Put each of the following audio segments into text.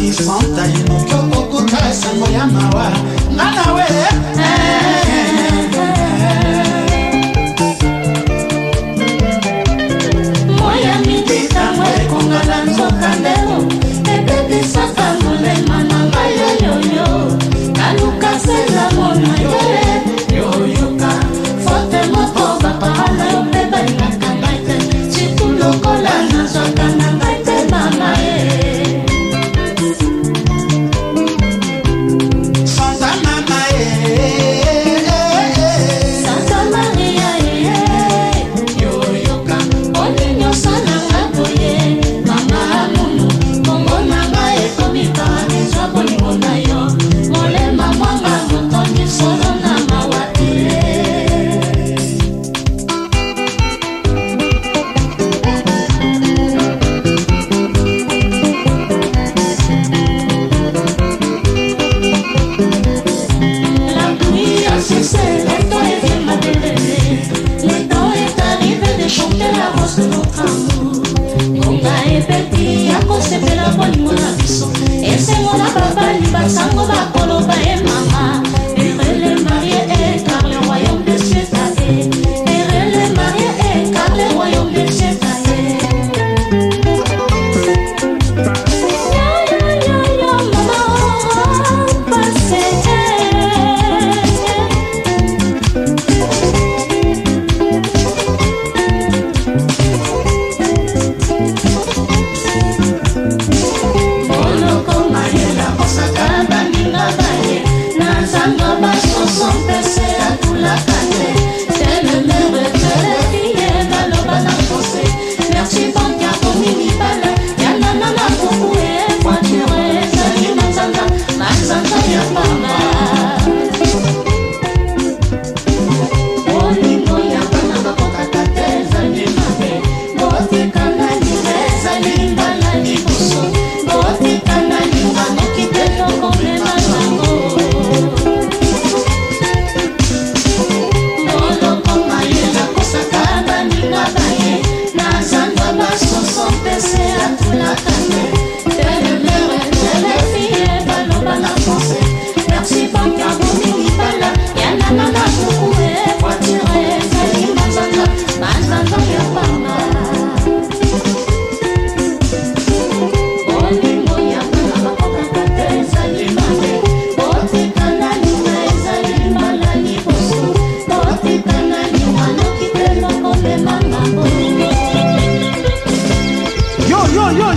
ifanta yinokyo okutasangwa ya mawa ngana we eh.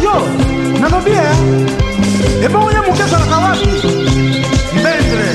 yo. Nakwambia, hebu uye mukesha na kawati mbendre